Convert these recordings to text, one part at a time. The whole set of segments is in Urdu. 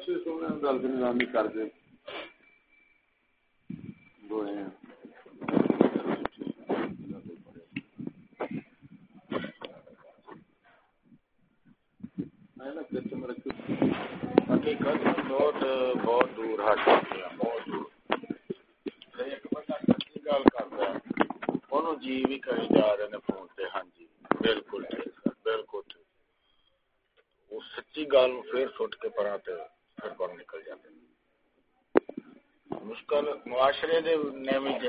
اچھی سونے گل نظامی کر دے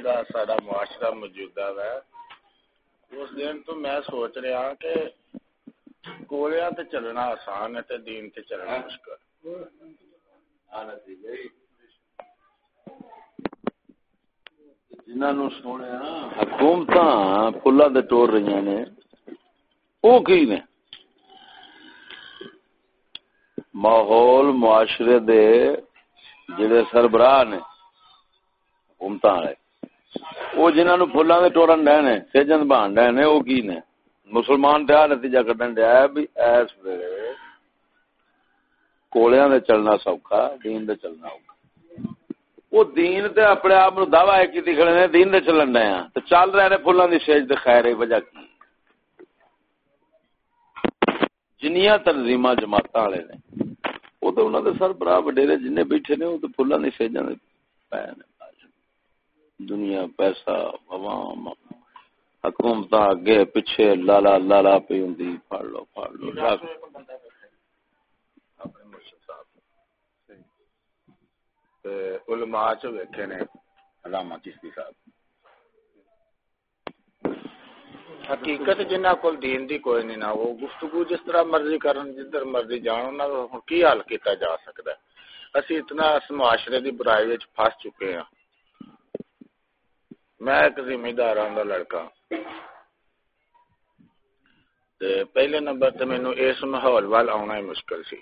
دے سوچ رہا کہ گولیا تے چلنا آسان ہے تے دین تے چلنا مشکل جنہوں سونے حکومت فلا دے ٹور رہی نے وہ کی نے ماحول معاشرے دے جڑے سربراہ نے حکومت والے وہ جنہوں فلاں دے ٹورن ڈے نے سجن بان ڈے نے، وہ کی نے؟ مسلمان تے نتیجہ کڈن دیا بھی ایس ویلے کولیاں دے چلنا سوکھا، دین دے چلنا اوکھا۔ وہ دین تے اپنے آپ نو دعوی ہے کیتی کھڑے نے، دین دے چلن دے ہیں تے چل رہے نے پھلاں دی سیج تے خیر ہے وجہ کی؟ جنیاں تنظیماں جماعتاں والے نے۔ وہ تو انہاں دے سربراہ وڈیرے جنے بیٹھے نے، وہ تے پھلاں دی سیجاں دے پے نے۔ دنیا پیسہ عوام حکومت اگے پیچھے لالا لالا پی ہوں پڑ لو پڑ لو علماء چ ویکھے نے علامہ چشتی صاحب۔ حقیقت جنہ کول دین دی کوئی نہیں نہ وہ گفتگو جس طرح مرضی کرن جدھر مرضی جان نہ کی حل کیتا جا سکدا ہے؟ اسی اتنا اس معاشرے دی برائی وچ پھس چکے ہیں میں ایک ذمہ دار دا لڑکا۔ تے پہلے نمبر تے مینوں اس ماحول وال آنا ہی مشکل سی۔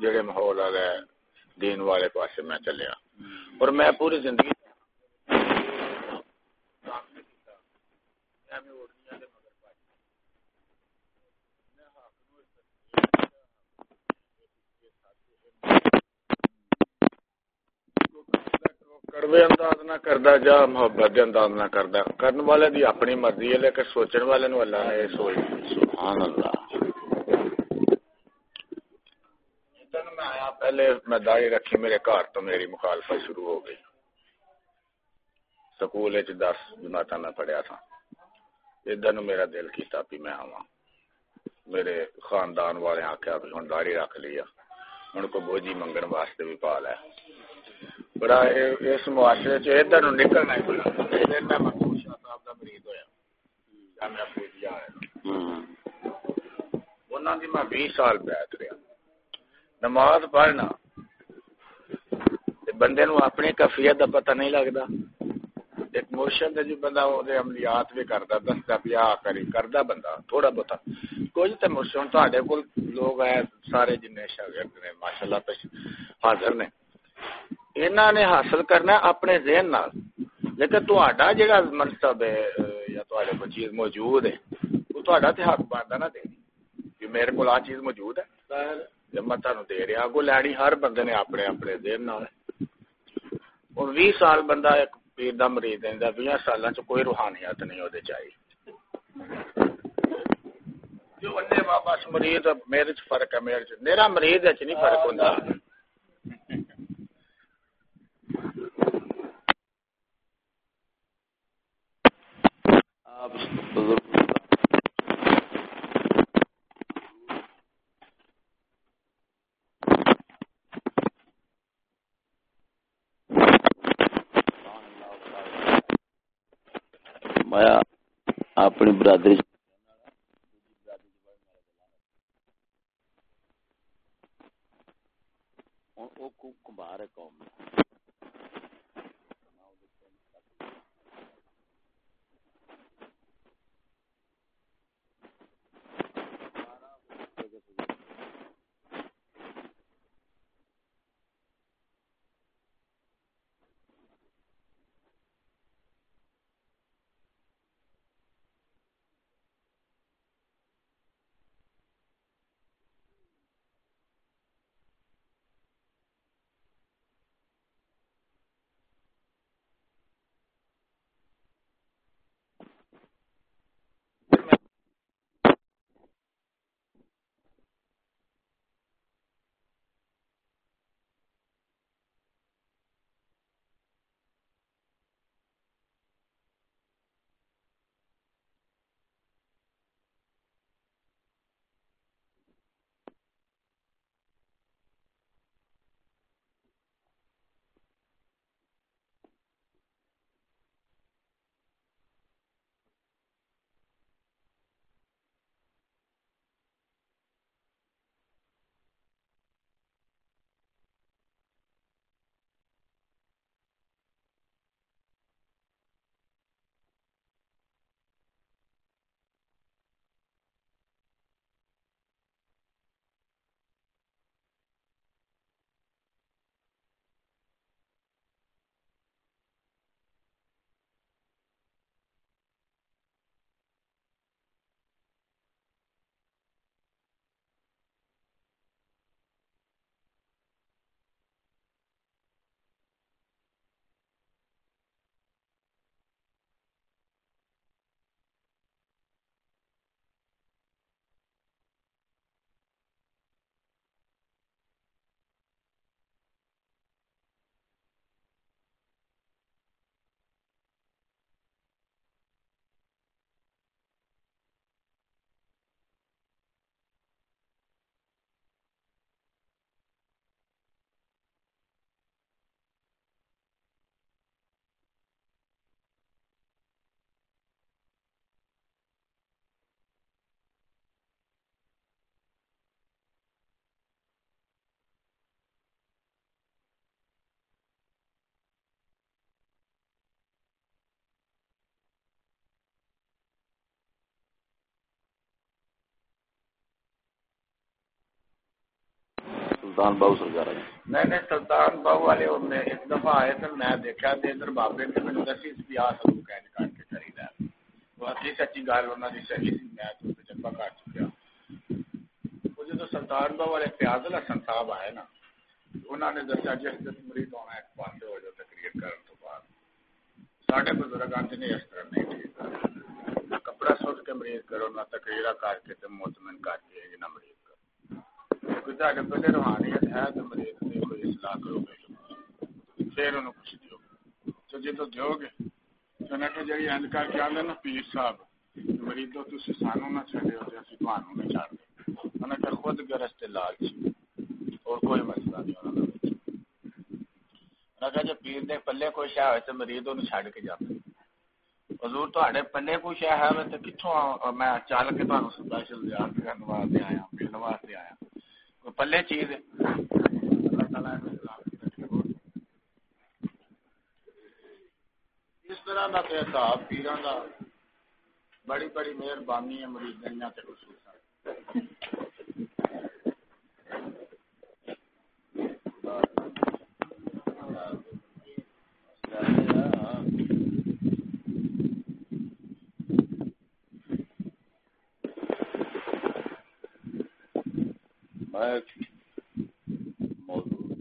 جڑے ماحول آ گئے، دین والے پاسے میں چلیا اور میں پوری زندگی کڑوے انداز نہ کردا جا محبت دے انداز نہ کردا کرن والے دی اپنی مرضی ہے لیکن سوچن والے نو اللہ نے سوچ سبحان اللہ جدن میں آیا پہلے میں داڑھی رکھی میرے گھر تو میری مخالفت شروع ہو گئی سکول وچ 10 جماعتاں میں پڑھیا تھا ادھر میرا دل کیتا بھی میں آواں میرے خاندان والے آکھیا بھی ہن داڑھی رکھ لیا ہن کو بوجی منگن واسطے بھی پال ہے بڑا اس معاشرے چ ادھر نکلنا ہی میں شاہ صاحب مریض جامعہ پوجیا انہوں نے میں بیس سال بیٹھ رہا نماز پڑھنا بندے نو اپنی کفیت کا پتہ نہیں لگتا ایک مرشد جو بندہ وہ عملیات بھی کرتا دستا پیا کری کرتا بندہ تھوڑا بہت کچھ تو مرشد تے کول لوگ ہے سارے جن شاگرد نے ماشاء اللہ حاضر نے انہوں نے حاصل کرنا اپنے ذہن نال لیکن تہاڈا جڑا منصب ہے یا تہاڈے کو چیز موجود ہے وہ تہاڈا تے حق بندا نہ دے کہ میرے کول آ چیز موجود ہے جب میں تانوں دے رہا کو لڑی ہر بندے نے اپنے اپنے ذہن نال اور 20 سال بندہ ایک پیر دا مریض دیندا 20 سالاں چ کوئی روحانیت نہیں اودے چاہیے جو اننے بابا مریض میرے چ فرق ہے میرے چ میرا مریض ہے چ نہیں فرق ہوندا میں سلطان باؤ سرکار نہیں نہیں، سلطان باؤ والے ایک دفعہ آئے تھے، میں دیکھا تھے ادھر بابے نے میں دسی بیاہ سب کہنے کاٹ کے وہ سچی صحیح سی میں تو تجربہ سلطان باؤ والے پیاز الحسن صاحب آئے نا، انہوں نے دسیا جی، ہونا ایک ہو تقریر کرنے تو بعد۔ ساڈے نے اس طرح نہیں ٹھیک۔ کپڑا سوٹ کے مریض کرو، نہ تقریر کر کے مطمئن کر کے نہ مریض پہلے روحانیت ہے تو مریض نے کوئی اصلاح کرو گے پھر انہوں کچھ دیو تو جی تو دیو گے تو نہ کہ جی اند کر کے آدھے نا پیر صاحب مریضوں تھی سانو نہ چڑے ہو اسی تمہوں نہیں چڑھ دے انہیں کہ خود گرست لالچ اور کوئی مسئلہ نہیں انہوں نے کہ جو پیر دے پلے کوئی شاہ ہوئے تو مریض انہوں چھڑ کے جاتے حضور تو پلے کوئی شاہ ہے تو کتوں میں چل کے تمہیں سپیشل زیارت کرنے واسطے آیا ملنے واسطے آیا پلے چیز ہے۔ اس طرح کا حساب پیران کا بڑی بڑی مہربانی ہے مریض خصوصا ہے موضوع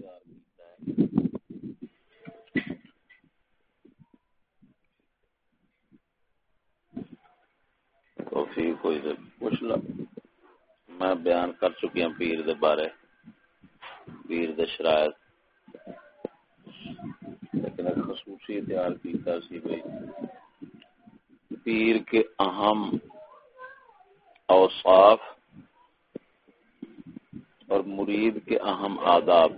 توفیق کوئی سے پوچھ لا۔ میں بیان کر چکی ہوں پیر دے بارے۔ پیر دے شرائط۔ لیکن ایک خصوصی تیار کیتا سی بھائی پیر کے اہم اوصاف اور مرید کے اہم آداب